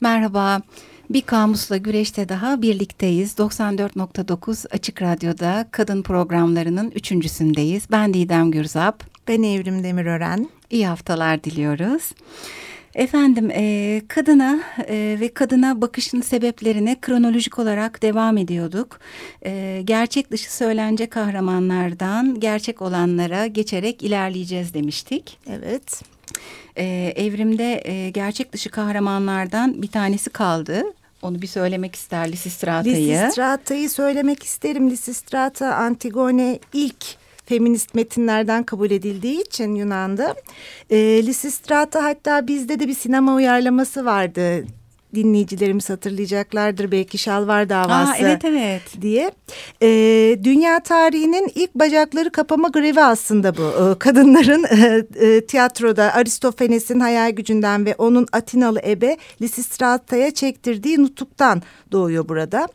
Merhaba. Bir kamusla güreşte daha birlikteyiz. 94.9 Açık Radyo'da kadın programlarının üçüncüsündeyiz. Ben Didem Gürzap. Ben Evrim Demirören. İyi haftalar diliyoruz. Efendim e, kadına e, ve kadına bakışın sebeplerine kronolojik olarak devam ediyorduk. E, gerçek dışı söylence kahramanlardan gerçek olanlara geçerek ilerleyeceğiz demiştik. Evet. E, evrimde e, gerçek dışı kahramanlardan bir tanesi kaldı. Onu bir söylemek ister Lisistrata'yı. Lisistrata'yı söylemek isterim. Lisistrata Antigone ilk feminist metinlerden kabul edildiği için Yunan'da. E, Lisistrata hatta bizde de bir sinema uyarlaması vardı dinleyicilerimiz hatırlayacaklardır belki şalvar davası Aa, evet evet diye. E, dünya tarihinin ilk bacakları kapama grevi aslında bu. E, kadınların e, e, tiyatroda Aristofanes'in hayal gücünden ve onun Atinalı ebe Lisistrata'ya çektirdiği nutuktan doğuyor burada.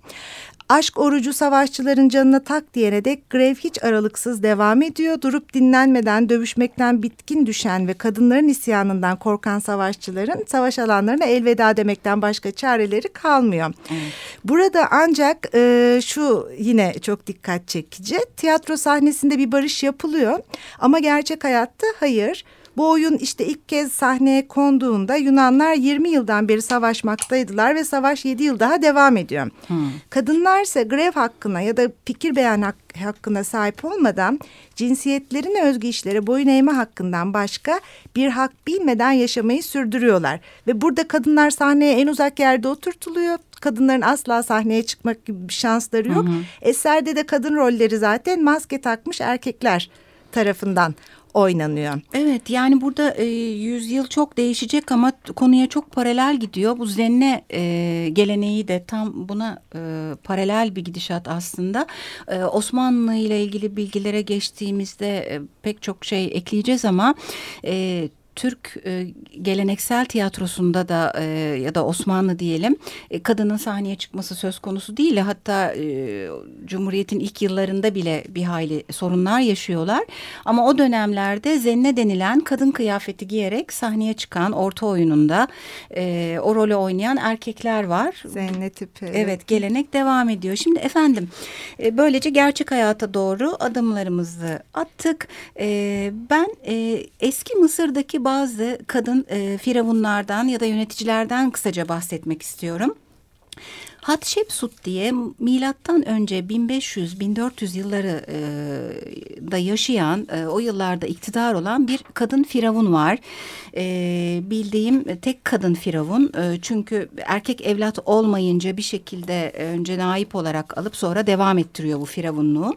Aşk orucu savaşçıların canına tak diyene dek grev hiç aralıksız devam ediyor. Durup dinlenmeden dövüşmekten bitkin düşen ve kadınların isyanından korkan savaşçıların savaş alanlarına elveda demekten başka çareleri kalmıyor. Evet. Burada ancak e, şu yine çok dikkat çekici. Tiyatro sahnesinde bir barış yapılıyor ama gerçek hayatta hayır. Bu oyun işte ilk kez sahneye konduğunda Yunanlar 20 yıldan beri savaşmaktaydılar ve savaş 7 yıl daha devam ediyor. Hmm. Kadınlar ise grev hakkına ya da fikir beyan hak hakkına sahip olmadan cinsiyetlerine özgü işlere boyun eğme hakkından başka bir hak bilmeden yaşamayı sürdürüyorlar. Ve burada kadınlar sahneye en uzak yerde oturtuluyor kadınların asla sahneye çıkmak gibi bir şansları yok. Hı hı. Eserde de kadın rolleri zaten maske takmış erkekler tarafından oynanıyor. Evet yani burada e, yüzyıl çok değişecek ama konuya çok paralel gidiyor. Bu zenne e, geleneği de tam buna e, paralel bir gidişat aslında. E, Osmanlı ile ilgili bilgilere geçtiğimizde e, pek çok şey ekleyeceğiz ama... E, Türk e, geleneksel tiyatrosunda da e, ya da Osmanlı diyelim e, kadının sahneye çıkması söz konusu değil. Hatta e, Cumhuriyet'in ilk yıllarında bile bir hayli sorunlar yaşıyorlar. Ama o dönemlerde zenne denilen kadın kıyafeti giyerek sahneye çıkan orta oyununda e, o rolü oynayan erkekler var. Zenne tipi. Evet, evet gelenek devam ediyor. Şimdi efendim e, böylece gerçek hayata doğru adımlarımızı attık. E, ben e, eski Mısır'daki bazı kadın e, firavunlardan ya da yöneticilerden kısaca bahsetmek istiyorum. Hatshepsut diye milattan önce 1500-1400 yılları e, da yaşayan e, o yıllarda iktidar olan bir kadın firavun var. E, bildiğim tek kadın firavun e, çünkü erkek evlat olmayınca bir şekilde önce naip olarak alıp sonra devam ettiriyor bu firavunluğu.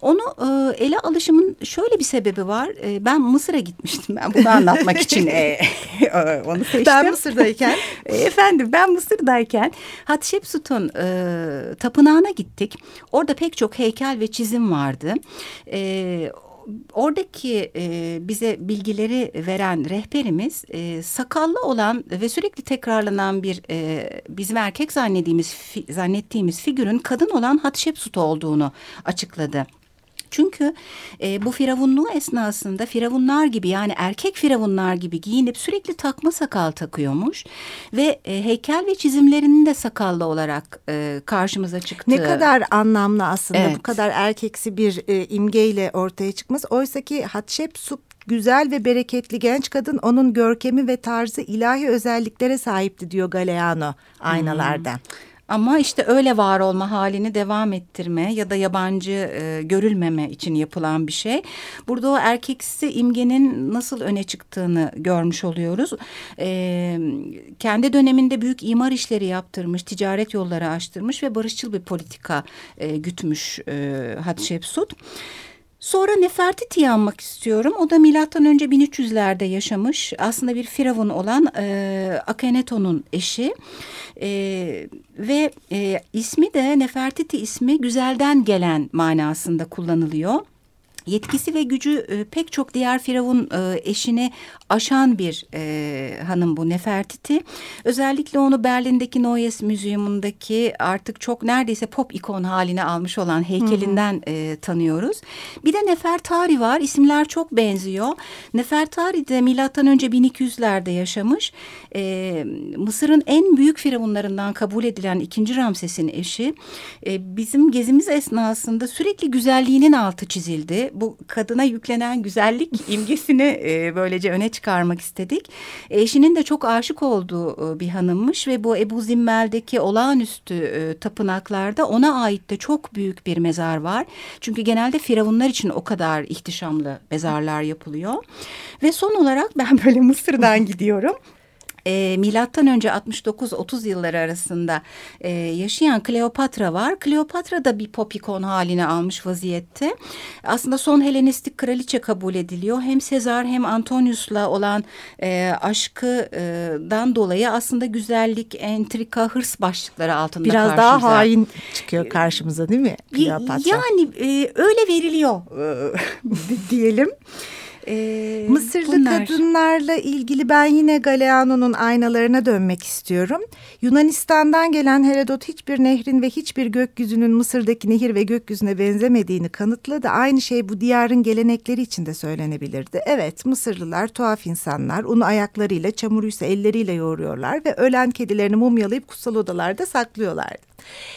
Onu e, ele alışımın şöyle bir sebebi var. E, ben Mısır'a gitmiştim ben bunu anlatmak için e, onu seçtim. Ben Mısır'dayken. Efendim ben Mısır'dayken Hatshepsut Mesut'un e, tapınağına gittik. Orada pek çok heykel ve çizim vardı. E, oradaki e, bize bilgileri veren rehberimiz e, sakallı olan ve sürekli tekrarlanan bir e, bizim erkek zannettiğimiz fi, zannettiğimiz figürün kadın olan Hatshepsut olduğunu açıkladı. Çünkü e, bu firavunluğu esnasında firavunlar gibi yani erkek firavunlar gibi giyinip sürekli takma sakal takıyormuş. Ve e, heykel ve çizimlerinin de sakallı olarak e, karşımıza çıktı. Ne kadar anlamlı aslında evet. bu kadar erkeksi bir e, imgeyle ortaya çıkması. Oysa ki Hatshepsut güzel ve bereketli genç kadın onun görkemi ve tarzı ilahi özelliklere sahipti diyor Galeano aynalarda. Hmm. Ama işte öyle var olma halini devam ettirme ya da yabancı e, görülmeme için yapılan bir şey. Burada o erkeksi imgenin nasıl öne çıktığını görmüş oluyoruz. E, kendi döneminde büyük imar işleri yaptırmış, ticaret yolları açtırmış ve barışçıl bir politika e, gütmüş e, Hatshepsut. Sonra Nefertiti'yi anmak istiyorum. O da milattan önce 1300'lerde yaşamış. Aslında bir firavun olan e, Akhenaton'un eşi. E, ve e, ismi de Nefertiti ismi güzelden gelen manasında kullanılıyor. Yetkisi ve gücü e, pek çok diğer firavun e, eşini aşan bir e, hanım bu Nefertiti. Özellikle onu Berlin'deki Neues Müzeyumundaki artık çok neredeyse pop ikon haline almış olan heykelinden e, tanıyoruz. Bir de Nefertari var. İsimler çok benziyor. Nefertari de milattan önce 1200'lerde yaşamış. E, Mısır'ın en büyük firavunlarından kabul edilen ikinci Ramses'in eşi. E, bizim gezimiz esnasında sürekli güzelliğinin altı çizildi. Bu kadına yüklenen güzellik imgesini e, böylece öne çıkarmak istedik. Eşinin de çok aşık olduğu e, bir hanımmış ve bu Ebu Zimmel'deki olağanüstü e, tapınaklarda ona ait de çok büyük bir mezar var. Çünkü genelde firavunlar için o kadar ihtişamlı mezarlar yapılıyor. Ve son olarak ben böyle Mısır'dan gidiyorum e, milattan önce 69-30 yılları arasında e, yaşayan Kleopatra var. Kleopatra da bir pop ikon haline almış vaziyette. Aslında son Helenistik kraliçe kabul ediliyor. Hem Sezar hem Antonius'la olan e, aşkıdan dolayı aslında güzellik, entrika, hırs başlıkları altında Biraz karşımıza. daha hain çıkıyor karşımıza değil mi Kleopatra? Yani e, öyle veriliyor e, diyelim. Ee, Mısırlı bunlar... kadınlarla ilgili ben yine Galeano'nun aynalarına dönmek istiyorum. Yunanistan'dan gelen Herodot hiçbir nehrin ve hiçbir gökyüzünün Mısır'daki nehir ve gökyüzüne benzemediğini kanıtladı. Aynı şey bu diyarın gelenekleri için de söylenebilirdi. Evet Mısırlılar tuhaf insanlar. Unu ayaklarıyla çamuruysa elleriyle yoğuruyorlar ve ölen kedilerini mumyalayıp kutsal odalarda saklıyorlardı.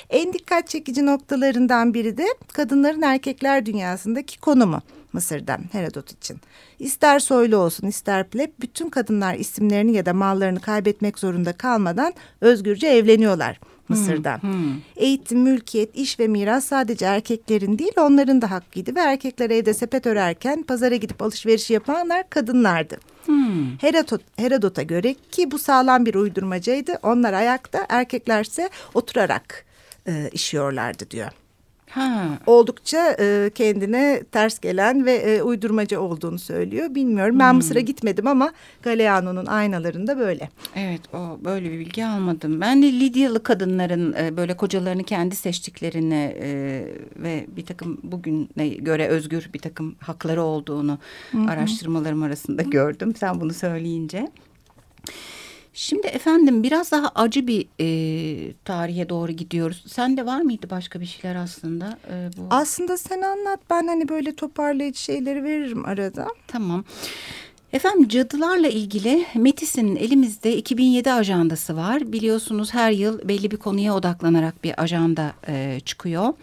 En dikkat çekici noktalarından biri de kadınların erkekler dünyasındaki konumu. Mısır'da Herodot için. İster soylu olsun ister pleb bütün kadınlar isimlerini ya da mallarını kaybetmek zorunda kalmadan özgürce evleniyorlar Mısır'da. Hmm, hmm. Eğitim, mülkiyet, iş ve miras sadece erkeklerin değil onların da hakkıydı ve erkekler evde sepet örerken pazara gidip alışveriş yapanlar kadınlardı. Hmm. Herodot, Herodot'a göre ki bu sağlam bir uydurmacaydı onlar ayakta erkeklerse oturarak e, işiyorlardı diyor. Ha. Oldukça e, kendine ters gelen ve e, uydurmaca olduğunu söylüyor. Bilmiyorum ben hmm. Mısır'a gitmedim ama Galeano'nun aynalarında böyle. Evet o böyle bir bilgi almadım. Ben de Lidyalı kadınların e, böyle kocalarını kendi seçtiklerini e, ve bir takım bugüne göre özgür bir takım hakları olduğunu hmm. araştırmalarım arasında gördüm. Sen bunu söyleyince. Şimdi efendim biraz daha acı bir e, tarihe doğru gidiyoruz. Sen de var mıydı başka bir şeyler aslında? E, bu? Aslında sen anlat ben hani böyle toparlayıcı şeyleri veririm arada. Tamam. Efendim cadılarla ilgili Metis'in elimizde 2007 ajandası var. Biliyorsunuz her yıl belli bir konuya odaklanarak bir ajanda e, çıkıyor.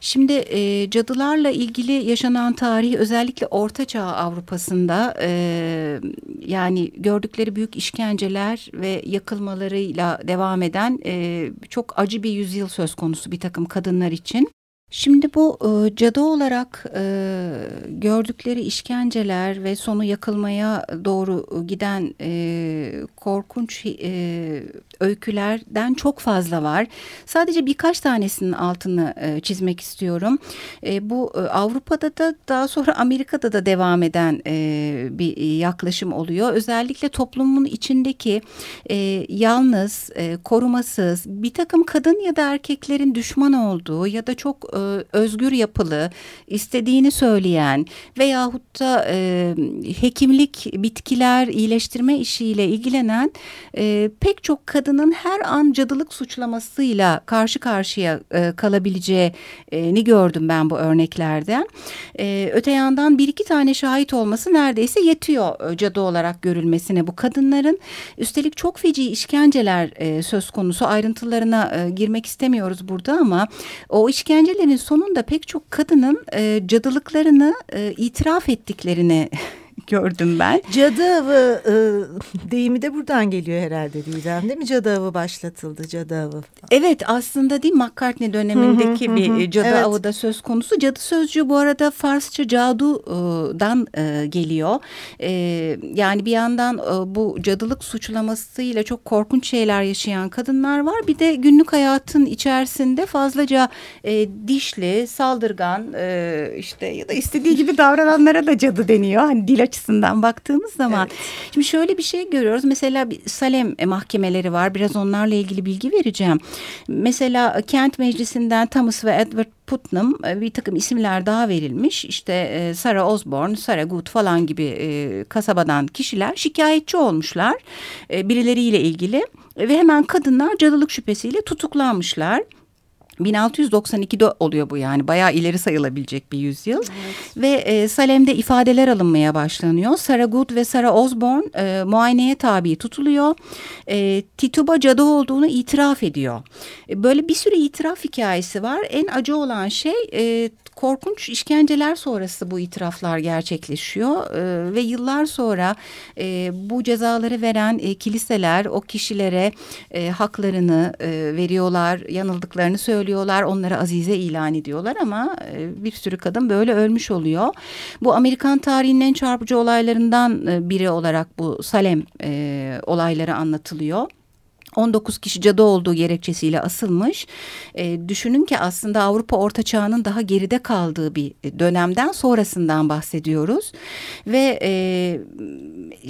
Şimdi e, cadılarla ilgili yaşanan tarih özellikle Orta Çağ Avrupa'sında e, yani gördükleri büyük işkenceler ve yakılmalarıyla devam eden e, çok acı bir yüzyıl söz konusu bir takım kadınlar için. Şimdi bu e, cadı olarak e, gördükleri işkenceler ve sonu yakılmaya doğru giden e, korkunç e, öykülerden çok fazla var. Sadece birkaç tanesinin altını e, çizmek istiyorum. E, bu e, Avrupa'da da daha sonra Amerika'da da devam eden e, bir yaklaşım oluyor. Özellikle toplumun içindeki e, yalnız, e, korumasız bir takım kadın ya da erkeklerin düşman olduğu ya da çok e, özgür yapılı, istediğini söyleyen veyahut da e, hekimlik, bitkiler, iyileştirme işiyle ilgilenen e, pek çok kadının her an cadılık suçlamasıyla karşı karşıya e, kalabileceğini gördüm ben bu örneklerden. E, öte yandan bir iki tane şahit olması neredeyse yetiyor e, cadı olarak görülmesine bu kadınların. Üstelik çok feci işkenceler e, söz konusu ayrıntılarına e, girmek istemiyoruz burada ama o işkencelerin sonunda pek çok kadının e, cadılıklarını e, itiraf ettiklerini gördüm ben. Cadı avı e, deyimi de buradan geliyor herhalde Didem değil mi? Cadı avı başlatıldı cadı avı. Evet aslında değil McCartney dönemindeki bir cadı evet. avı da söz konusu. Cadı sözcüğü bu arada Farsça cadudan e, geliyor. E, yani bir yandan e, bu cadılık suçlamasıyla çok korkunç şeyler yaşayan kadınlar var. Bir de günlük hayatın içerisinde fazlaca e, dişli, saldırgan e, işte ya da istediği gibi davrananlara da cadı deniyor. Hani dil açısından açısından baktığımız zaman. Evet. Şimdi şöyle bir şey görüyoruz. Mesela bir Salem mahkemeleri var. Biraz onlarla ilgili bilgi vereceğim. Mesela Kent Meclisi'nden Thomas ve Edward Putnam e, bir takım isimler daha verilmiş. İşte e, Sarah Osborne, Sarah Good falan gibi e, kasabadan kişiler şikayetçi olmuşlar birileriyle ilgili ve hemen kadınlar cadılık şüphesiyle tutuklanmışlar. 1692'de oluyor bu yani bayağı ileri sayılabilecek bir yüzyıl evet. ve e, Salem'de ifadeler alınmaya başlanıyor. Sarah Good ve Sarah Osborne e, muayeneye tabi tutuluyor. E, Tituba cadı olduğunu itiraf ediyor. E, böyle bir sürü itiraf hikayesi var. En acı olan şey e, korkunç işkenceler sonrası bu itiraflar gerçekleşiyor e, ve yıllar sonra e, bu cezaları veren e, kiliseler o kişilere e, haklarını e, veriyorlar, yanıldıklarını söylüyorlar, onları azize ilan ediyorlar ama e, bir sürü kadın böyle ölmüş oluyor. Bu Amerikan tarihinin en çarpıcı olaylarından e, biri olarak bu Salem e, olayları anlatılıyor. 19 kişi cadı olduğu gerekçesiyle asılmış. E, düşünün ki aslında Avrupa Orta Çağı'nın daha geride kaldığı bir dönemden sonrasından bahsediyoruz. Ve e,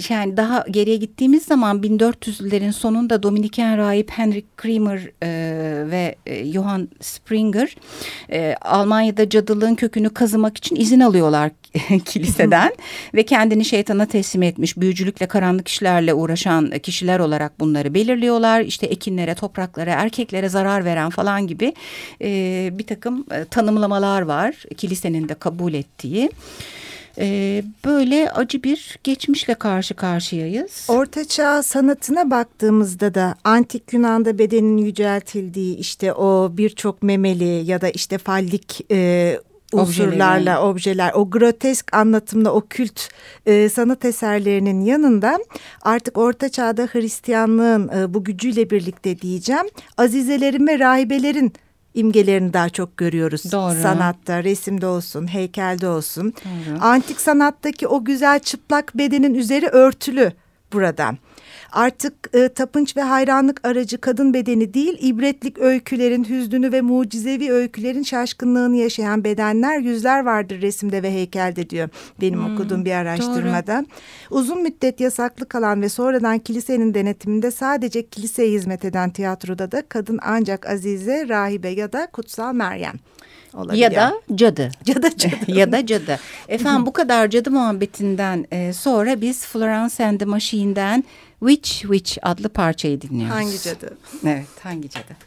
yani daha geriye gittiğimiz zaman 1400'lerin sonunda Dominiken rahip Henry Kramer e, ve e, Johann Springer e, Almanya'da cadılığın kökünü kazımak için izin alıyorlar kiliseden ve kendini şeytana teslim etmiş büyücülükle karanlık işlerle uğraşan kişiler olarak bunları belirliyorlar. İşte ekinlere, topraklara, erkeklere zarar veren falan gibi e, bir takım e, tanımlamalar var kilisenin de kabul ettiği. Ee, böyle acı bir geçmişle karşı karşıyayız. Ortaçağ sanatına baktığımızda da antik Yunan'da bedenin yüceltildiği işte o birçok memeli ya da işte fallik e, unsurlarla objeler o grotesk anlatımda o kült e, sanat eserlerinin yanında artık orta çağda Hristiyanlığın e, bu gücüyle birlikte diyeceğim azizelerin ve rahibelerin imgelerini daha çok görüyoruz. Doğru. Sanatta, resimde olsun, heykelde olsun. Doğru. Antik sanattaki o güzel çıplak bedenin üzeri örtülü burada. Artık e, tapınç ve hayranlık aracı kadın bedeni değil, ibretlik öykülerin, hüznünü ve mucizevi öykülerin şaşkınlığını yaşayan bedenler yüzler vardır resimde ve heykelde diyor benim hmm, okuduğum bir araştırmada. Doğru. Uzun müddet yasaklı kalan ve sonradan kilisenin denetiminde sadece kiliseye hizmet eden tiyatroda da kadın ancak Azize, Rahibe ya da Kutsal Meryem. Olabiliyor. Ya da cadı. Cadı cadı. ya da cadı. Efendim bu kadar cadı muhabbetinden e, sonra biz Florence and the Machine'den Witch Witch adlı parçayı dinliyoruz. Hangi cadı? Evet hangi cadı?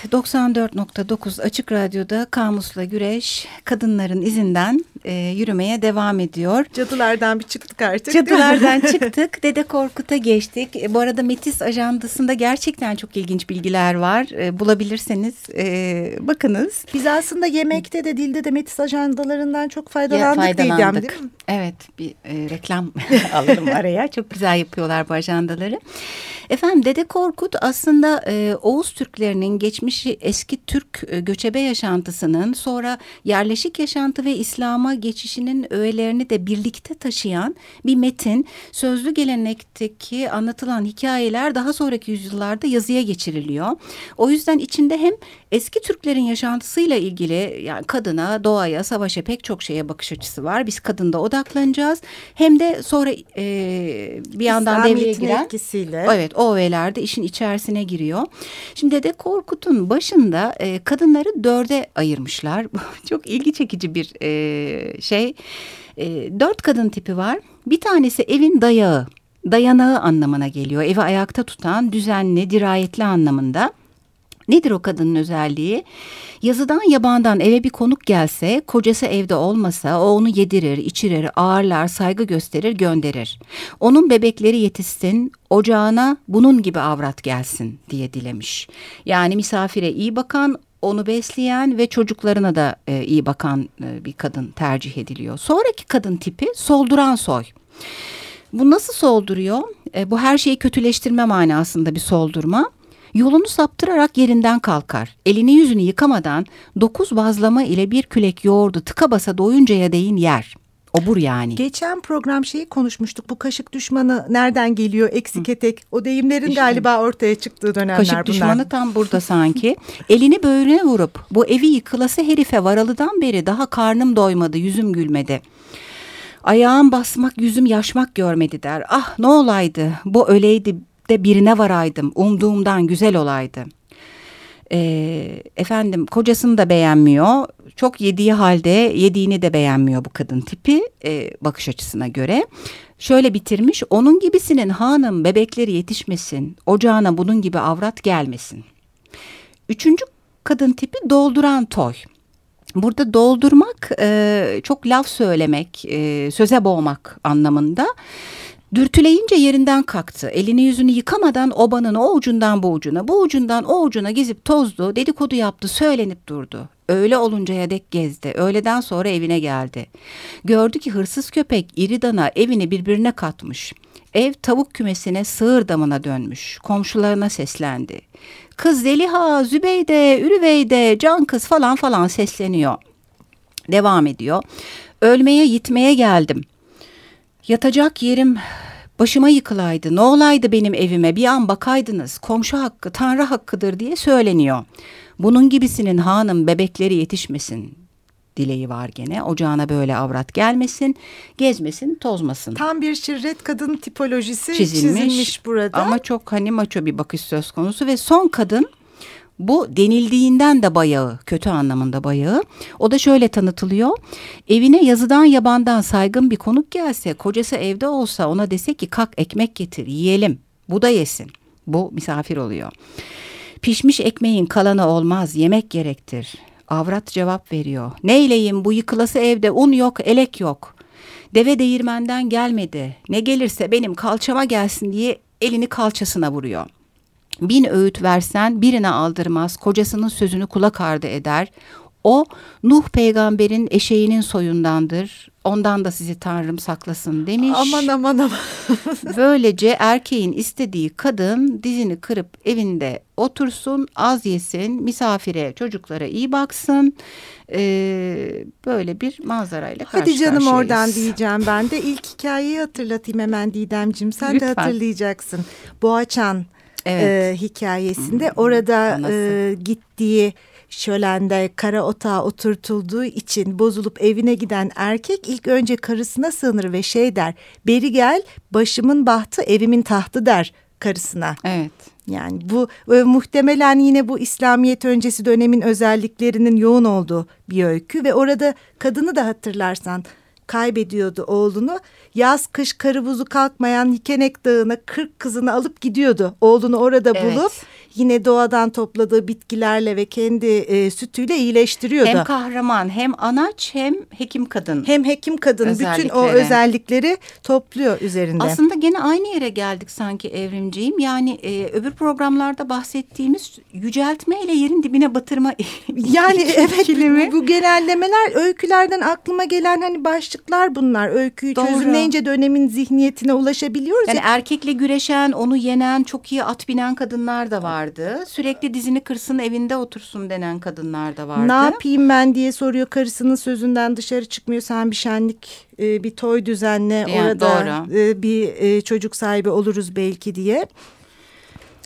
Evet 94.9 Açık Radyo'da Kamus'la Güreş kadınların izinden e, yürümeye devam ediyor. Cadılardan bir çıktık artık. Cadılardan çıktık. Dede Korkut'a geçtik. E, bu arada Metis ajandasında gerçekten çok ilginç bilgiler var. E, bulabilirseniz e, bakınız. Biz aslında yemekte de dilde de Metis ajandalarından çok faydalandık, ya, faydalandık. değil mi? Evet bir e, reklam alırım araya. Çok güzel yapıyorlar bu ajandaları. Efendim Dede Korkut aslında e, Oğuz Türklerinin geçmişi eski Türk e, göçebe yaşantısının sonra yerleşik yaşantı ve İslam'a geçişinin öğelerini de birlikte taşıyan bir metin. Sözlü gelenekteki anlatılan hikayeler daha sonraki yüzyıllarda yazıya geçiriliyor. O yüzden içinde hem eski Türklerin yaşantısıyla ilgili yani kadına, doğaya, savaşa pek çok şeye bakış açısı var. Biz kadında odaklanacağız. Hem de sonra e, bir yandan devreye giren etkisiyle. Evet o öğelerde işin içerisine giriyor. Şimdi Dede Korkut'un başında e, kadınları dörde ayırmışlar. Çok ilgi çekici bir e, şey. E, dört kadın tipi var. Bir tanesi evin dayağı. Dayanağı anlamına geliyor. Evi ayakta tutan, düzenli, dirayetli anlamında. Nedir o kadının özelliği? Yazıdan yabandan eve bir konuk gelse, kocası evde olmasa o onu yedirir, içirir, ağırlar, saygı gösterir, gönderir. Onun bebekleri yetişsin, ocağına bunun gibi avrat gelsin diye dilemiş. Yani misafire iyi bakan, onu besleyen ve çocuklarına da e, iyi bakan e, bir kadın tercih ediliyor. Sonraki kadın tipi solduran soy. Bu nasıl solduruyor? E, bu her şeyi kötüleştirme manasında bir soldurma. Yolunu saptırarak yerinden kalkar. Elini yüzünü yıkamadan dokuz bazlama ile bir külek yoğurdu tıka basa doyuncaya değin yer. Obur yani. Geçen program şeyi konuşmuştuk. Bu kaşık düşmanı nereden geliyor? Eksik etek. O deyimlerin işte, galiba ortaya çıktığı dönemler kaşık bunlar. Kaşık düşmanı tam burada sanki. Elini böğrüne vurup bu evi yıkılası herife varalıdan beri daha karnım doymadı, yüzüm gülmedi. Ayağım basmak, yüzüm yaşmak görmedi der. Ah ne olaydı, bu öleydi de birine varaydım, umduğumdan güzel olaydı. E, efendim kocasını da beğenmiyor. Çok yediği halde yediğini de beğenmiyor bu kadın tipi e, bakış açısına göre. Şöyle bitirmiş, onun gibisinin hanım bebekleri yetişmesin, ocağına bunun gibi avrat gelmesin. Üçüncü kadın tipi dolduran toy. Burada doldurmak e, çok laf söylemek, e, söze boğmak anlamında. Dürtüleyince yerinden kalktı. Elini yüzünü yıkamadan obanın o ucundan bu ucuna, bu ucundan o ucuna gezip tozdu, dedikodu yaptı, söylenip durdu. Öyle oluncaya dek gezdi. Öğleden sonra evine geldi. Gördü ki hırsız köpek iri dana evini birbirine katmış. Ev tavuk kümesine sığır damına dönmüş. Komşularına seslendi. Kız Zeliha, Zübeyde, Ürüveyde, can kız falan falan sesleniyor. Devam ediyor. Ölmeye yitmeye geldim.'' Yatacak yerim başıma yıkılaydı. Ne olaydı benim evime bir an bakaydınız. Komşu hakkı tanrı hakkıdır diye söyleniyor. Bunun gibisinin hanım bebekleri yetişmesin dileği var gene. Ocağına böyle avrat gelmesin, gezmesin, tozmasın. Tam bir şirret kadın tipolojisi çizilmiş, çizilmiş burada. Ama çok hani maço bir bakış söz konusu ve son kadın bu denildiğinden de bayağı, kötü anlamında bayağı. O da şöyle tanıtılıyor. Evine yazıdan yabandan saygın bir konuk gelse, kocası evde olsa ona dese ki kalk ekmek getir, yiyelim. Bu da yesin. Bu misafir oluyor. Pişmiş ekmeğin kalanı olmaz, yemek gerektir. Avrat cevap veriyor. Neyleyim bu yıkılası evde un yok, elek yok. Deve değirmenden gelmedi. Ne gelirse benim kalçama gelsin diye elini kalçasına vuruyor. Bin öğüt versen birine aldırmaz, kocasının sözünü kulak ardı eder. O Nuh peygamberin eşeğinin soyundandır. Ondan da sizi Tanrım saklasın demiş. Aman aman aman. Böylece erkeğin istediği kadın dizini kırıp evinde otursun, az yesin, misafire, çocuklara iyi baksın. Ee, böyle bir manzarayla karşı Hadi canım oradan diyeceğim ben de. ilk hikayeyi hatırlatayım hemen Didemciğim. Sen Lütfen. de hatırlayacaksın. Boğaçan evet. e, hikayesinde. Hmm. Orada e, gittiği şölende kara otağa oturtulduğu için bozulup evine giden erkek ilk önce karısına sığınır ve şey der. Beri gel başımın bahtı evimin tahtı der karısına. Evet. Yani bu e, muhtemelen yine bu İslamiyet öncesi dönemin özelliklerinin yoğun olduğu bir öykü ve orada kadını da hatırlarsan kaybediyordu oğlunu. Yaz kış karı buzu kalkmayan Hikenek Dağı'na kırk kızını alıp gidiyordu. Oğlunu orada bulup yine doğadan topladığı bitkilerle ve kendi e, sütüyle iyileştiriyordu. Hem kahraman hem anaç hem hekim kadın. Hem hekim kadın bütün o özellikleri topluyor üzerinde. Aslında gene aynı yere geldik sanki evrimciyim. Yani e, öbür programlarda bahsettiğimiz yüceltme ile yerin dibine batırma Yani evet bu, bu genellemeler öykülerden aklıma gelen hani başlıklar bunlar. Öyküyü Doğru. çözümleyince dönemin zihniyetine ulaşabiliyoruz. Yani ya. erkekle güreşen, onu yenen, çok iyi at binen kadınlar da vardı. Sürekli dizini kırsın evinde otursun denen kadınlar da vardı. Ne yapayım ben diye soruyor karısının sözünden dışarı çıkmıyor. Sen bir şenlik e, bir toy düzenle yani, orada doğru. E, bir e, çocuk sahibi oluruz belki diye.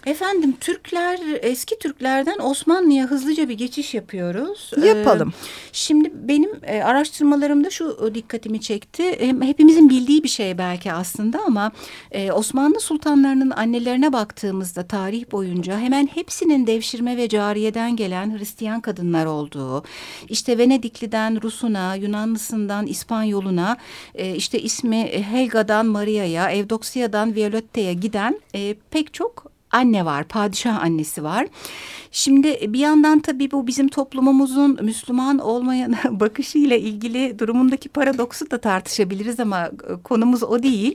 Efendim Türkler eski Türklerden Osmanlı'ya hızlıca bir geçiş yapıyoruz. Yapalım. Ee, şimdi benim e, araştırmalarımda şu dikkatimi çekti. Hem hepimizin bildiği bir şey belki aslında ama e, Osmanlı sultanlarının annelerine baktığımızda tarih boyunca hemen hepsinin devşirme ve cariyeden gelen Hristiyan kadınlar olduğu, işte Venedikli'den Rus'una, Yunanlısından İspanyol'una, e, işte ismi Helga'dan Maria'ya, Evdoksiya'dan Violetta'ya giden e, pek çok anne var, padişah annesi var. Şimdi bir yandan tabii bu bizim toplumumuzun Müslüman olmayan bakışıyla ilgili durumundaki paradoksu da tartışabiliriz ama e, konumuz o değil.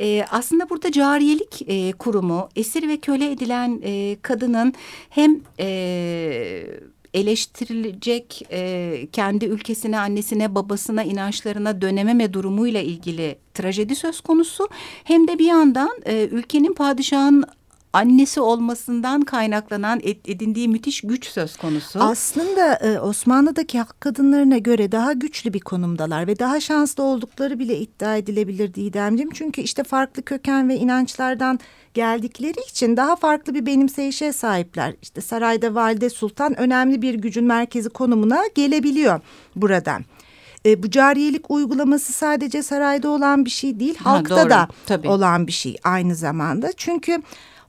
Ee, aslında burada cariyelik e, kurumu esir ve köle edilen e, kadının hem... E, eleştirilecek e, kendi ülkesine, annesine, babasına, inançlarına dönememe durumuyla ilgili trajedi söz konusu. Hem de bir yandan e, ülkenin padişahın annesi olmasından kaynaklanan edindiği müthiş güç söz konusu. Aslında e, Osmanlı'daki hak kadınlarına göre daha güçlü bir konumdalar ve daha şanslı oldukları bile iddia edilebilir Didemciğim. Çünkü işte farklı köken ve inançlardan geldikleri için daha farklı bir benimseyişe sahipler. İşte sarayda valide sultan önemli bir gücün merkezi konumuna gelebiliyor buradan. E, bu cariyelik uygulaması sadece sarayda olan bir şey değil, halkta ha, doğru, da tabii. olan bir şey aynı zamanda. Çünkü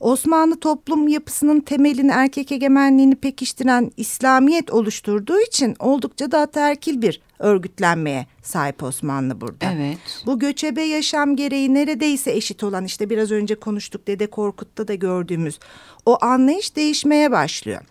Osmanlı toplum yapısının temelini erkek egemenliğini pekiştiren İslamiyet oluşturduğu için oldukça da ataerkil bir örgütlenmeye sahip Osmanlı burada. Evet. Bu göçebe yaşam gereği neredeyse eşit olan işte biraz önce konuştuk Dede Korkut'ta da gördüğümüz o anlayış değişmeye başlıyor.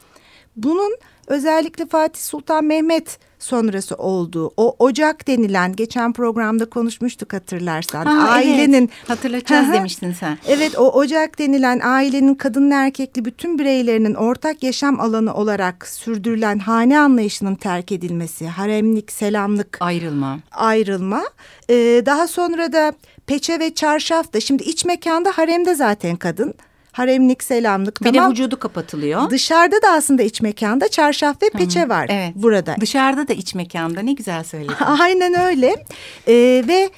Bunun özellikle Fatih Sultan Mehmet sonrası olduğu o ocak denilen geçen programda konuşmuştuk hatırlarsan ha, ailenin evet. hatırlatacağız demiştin sen. Evet o ocak denilen ailenin kadın erkekli bütün bireylerinin ortak yaşam alanı olarak sürdürülen hane anlayışının terk edilmesi, haremlik, selamlık ayrılma. Ayrılma. Ee, daha sonra da peçe ve çarşaf da şimdi iç mekanda haremde zaten kadın haremlik, selamlık. Bir tamam. de vücudu kapatılıyor. Dışarıda da aslında iç mekanda çarşaf ve peçe var evet. burada. Dışarıda da iç mekanda ne güzel söyledin. Aynen öyle ee, ve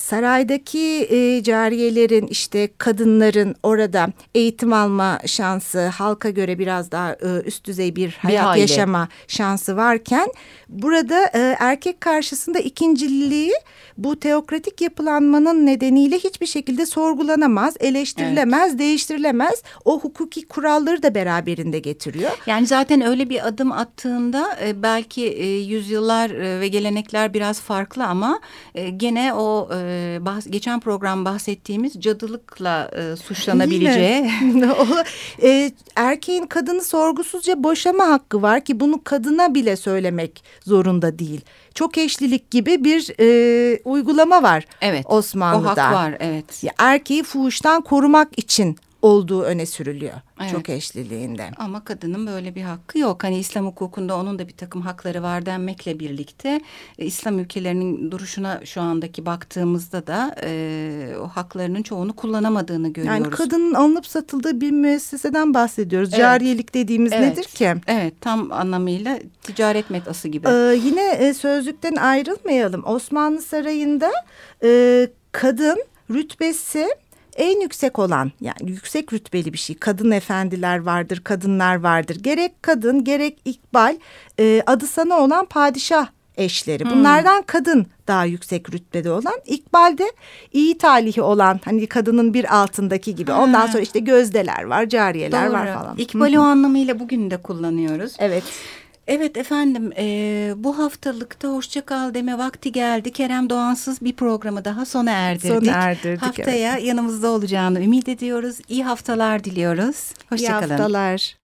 saraydaki e, cariyelerin işte kadınların orada eğitim alma şansı halka göre biraz daha e, üst düzey bir hayat bir yaşama şansı varken burada e, erkek karşısında ikinciliği bu teokratik yapılanmanın nedeniyle hiçbir şekilde sorgulanamaz, eleştirilemez, evet. değiştirilemez. O hukuki kuralları da beraberinde getiriyor. Yani zaten öyle bir adım attığında e, belki e, yüzyıllar e, ve gelenekler biraz farklı ama e, gene o e, bahs geçen program bahsettiğimiz cadılıkla e, suçlanabileceği. o, e, erkeğin kadını sorgusuzca boşama hakkı var ki bunu kadına bile söylemek zorunda değil çok eşlilik gibi bir e, uygulama var evet, Osmanlı'da. O hak var evet. Erkeği fuhuştan korumak için olduğu öne sürülüyor evet. çok eşliliğinde. Ama kadının böyle bir hakkı yok. Hani İslam hukukunda onun da bir takım hakları var denmekle birlikte e, İslam ülkelerinin duruşuna şu andaki baktığımızda da e, o haklarının çoğunu kullanamadığını görüyoruz. Yani kadının alınıp satıldığı bir müesseseden bahsediyoruz. Evet. Cariyelik dediğimiz evet. nedir ki? Evet tam anlamıyla ticaret metası gibi. Ee, yine e, sözlükten ayrılmayalım. Osmanlı Sarayı'nda e, kadın rütbesi en yüksek olan yani yüksek rütbeli bir şey kadın efendiler vardır kadınlar vardır gerek kadın gerek ikbal e, adı sana olan padişah eşleri hmm. bunlardan kadın daha yüksek rütbede olan ikbalde iyi talihi olan hani kadının bir altındaki gibi ha. ondan sonra işte gözdeler var cariyeler Doğru. var falan. İkbal o anlamıyla bugün de kullanıyoruz. Evet. Evet efendim e, bu haftalıkta hoşça kal deme vakti geldi. Kerem Doğansız bir programı daha sona erdirdik. Sona erdirdik. Haftaya evet. yanımızda olacağını ümit ediyoruz. İyi haftalar diliyoruz. İyi Hoşça kalın. haftalar.